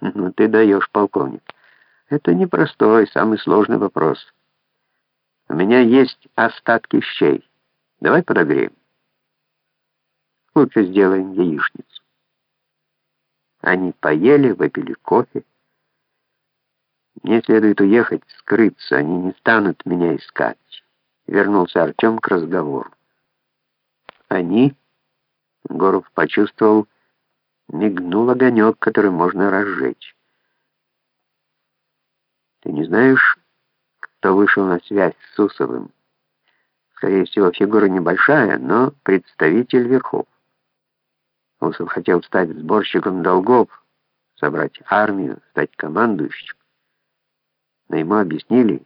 Ну ты даешь, полковник. Это непростой, самый сложный вопрос. У меня есть остатки щей. Давай подогреем. Лучше сделаем яичницу. Они поели, выпили кофе. Мне следует уехать, скрыться, они не станут меня искать. Вернулся Артем к разговору. Они, Горов почувствовал, мигнул огонек, который можно разжечь. Ты не знаешь, кто вышел на связь с Сусовым? Скорее всего, фигура небольшая, но представитель верхов. Усов хотел стать сборщиком долгов, собрать армию, стать командующим. Но ему объяснили,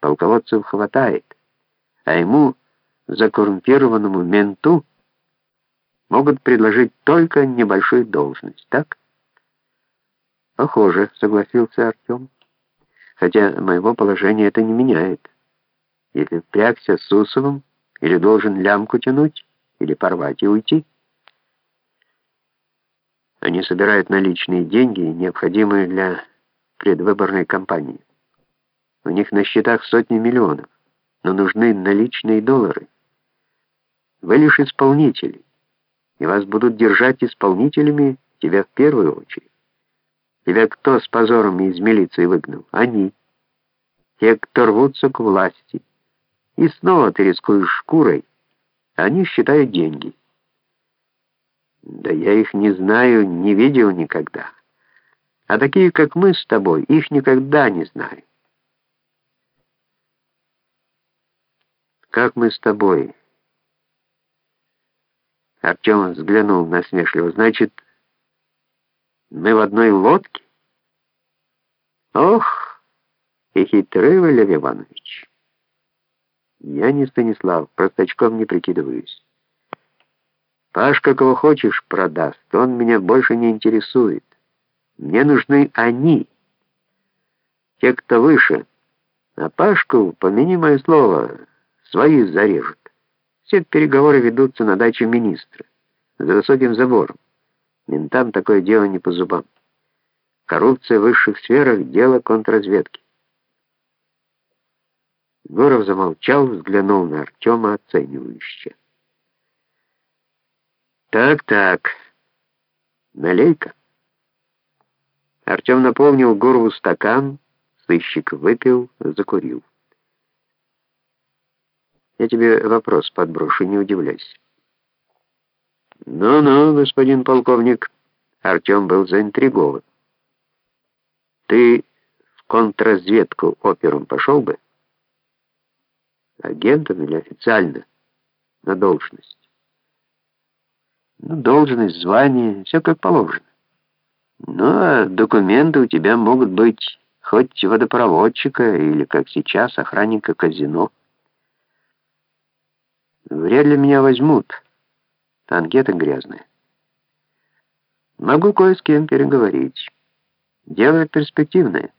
полководцев хватает, а ему, закоррумпированному менту, могут предложить только небольшую должность, так? Похоже, согласился Артем. Хотя моего положения это не меняет. Если впрягся с Усовым, или должен лямку тянуть, или порвать и уйти. Они собирают наличные деньги, необходимые для предвыборной кампании. У них на счетах сотни миллионов, но нужны наличные доллары. Вы лишь исполнители и вас будут держать исполнителями, тебя в первую очередь. Тебя кто с позором из милиции выгнал? Они. Те, кто рвутся к власти. И снова ты рискуешь шкурой, а они считают деньги. Да я их не знаю, не видел никогда. А такие, как мы с тобой, их никогда не знаю. Как мы с тобой... Артем взглянул насмешливо. «Значит, мы в одной лодке?» «Ох, и хитрый вы, Лев Иванович!» «Я не Станислав, простачком не прикидываюсь. Пашка кого хочешь продаст, он меня больше не интересует. Мне нужны они, те, кто выше. А Пашку, помяни мое слово, свои зарежут». Все переговоры ведутся на даче министра, за высоким забором. Ментам такое дело не по зубам. Коррупция в высших сферах — дело контрразведки. Гуров замолчал, взглянул на Артема оценивающе. «Так-так, налей-ка». Артем наполнил Гурову стакан, сыщик выпил, закурил. Я тебе вопрос подброшу, не удивляйся. «Ну-ну, господин полковник», — Артем был заинтригован. «Ты в контрразведку опером пошел бы? Агентом или официально? На должность?» «Ну, должность, звание, все как положено. Ну, а документы у тебя могут быть хоть водопроводчика или, как сейчас, охранника казино». Вряд ли меня возьмут. Анкета грязная. Могу кое с кем переговорить. Дело перспективное.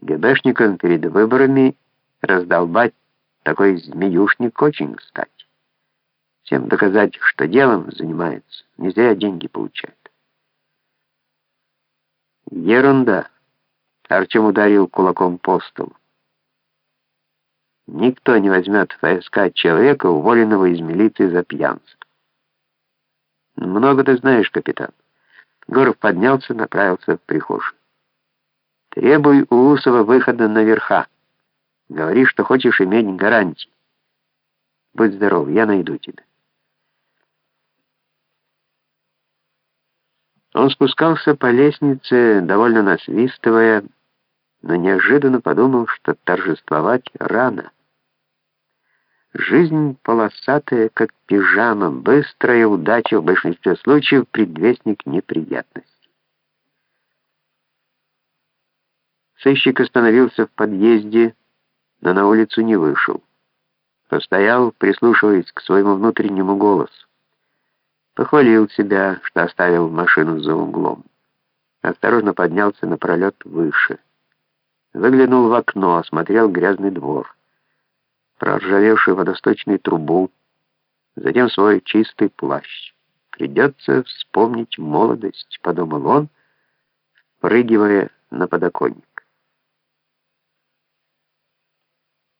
ГБшникам перед выборами раздолбать такой змеюшник очень кстати. Всем доказать, что делом занимается, не зря деньги получает. Ерунда. Артем ударил кулаком по столу. Никто не возьмет ФСК человека, уволенного из милиции за пьянство. Много ты знаешь, капитан. Горов поднялся, направился в прихожую. Требуй у Усова выхода наверха. Говори, что хочешь иметь гарантии. Будь здоров, я найду тебя. Он спускался по лестнице, довольно насвистывая, но неожиданно подумал, что торжествовать рано. Жизнь полосатая, как пижама, быстрая удача в большинстве случаев предвестник неприятностей. Сыщик остановился в подъезде, но на улицу не вышел. Постоял, прислушиваясь к своему внутреннему голосу. Похвалил себя, что оставил машину за углом. Осторожно поднялся на пролет выше. Заглянул в окно, осмотрел грязный двор, проржавевшую водосточную трубу, затем свой чистый плащ. «Придется вспомнить молодость», — подумал он, вспрыгивая на подоконник.